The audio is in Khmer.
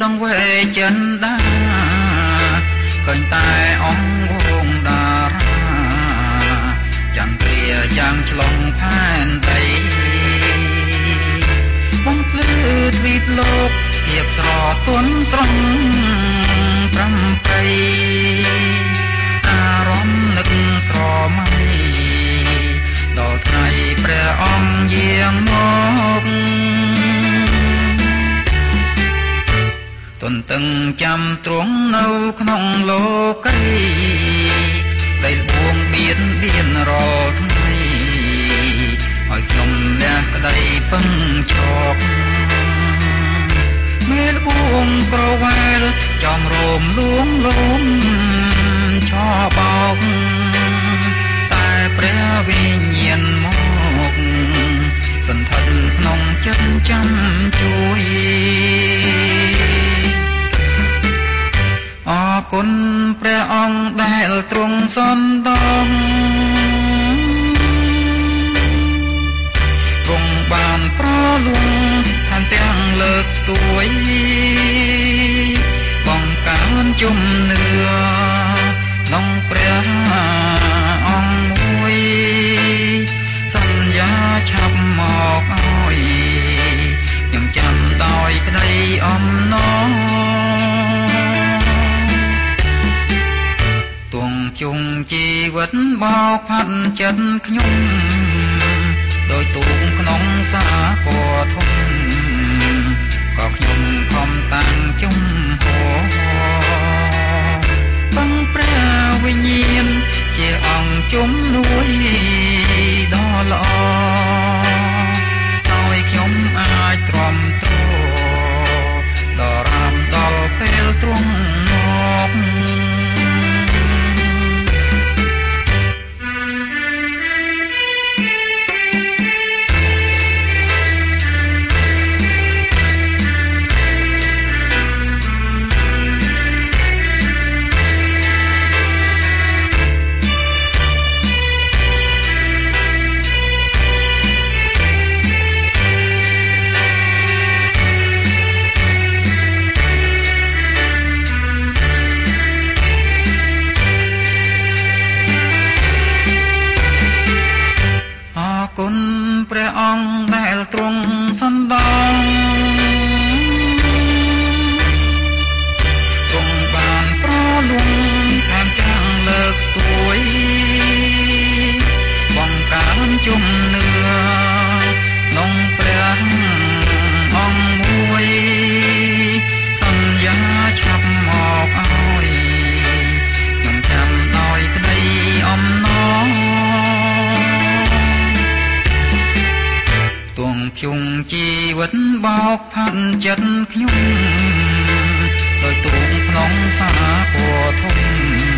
សង្វេចិនដាឃើញតែអង្គវងតារាចន្ទ្រាយ៉ាងឆ្លងផែនដីបំភ្លឺទ្វីបលោកៀបស្រទន់ស្រងប្រំប្រៃ ទន្ទឹងចាំទ្រង់នៅក្នុងលោកីដែលបួងបៀនបៀនរាល់ថ្ងៃឲ្យខ្ញុំលះក្តីពឹងជោគមេលបួងក្រវែលចំរោមលួងលំឆោបោកតែព្រះវិញ្ញាណមកសន្ធិនក្នុងចិត្តចាំជួ គុណព្រះអង្គដែលទ្រង់សន្តងទ្រង់បានប្រលួងថែមទាំងលើកស្ទួយបង្កើនជំនឿ ជុងជីវិតបោកផាត់ចិត្តខ្ញុំដោយទូងក្នុងសា ង់ជីវិតបោកផាត់ចិត្តខ្ញុំដោយទ្រូងក្នុងសាពធំ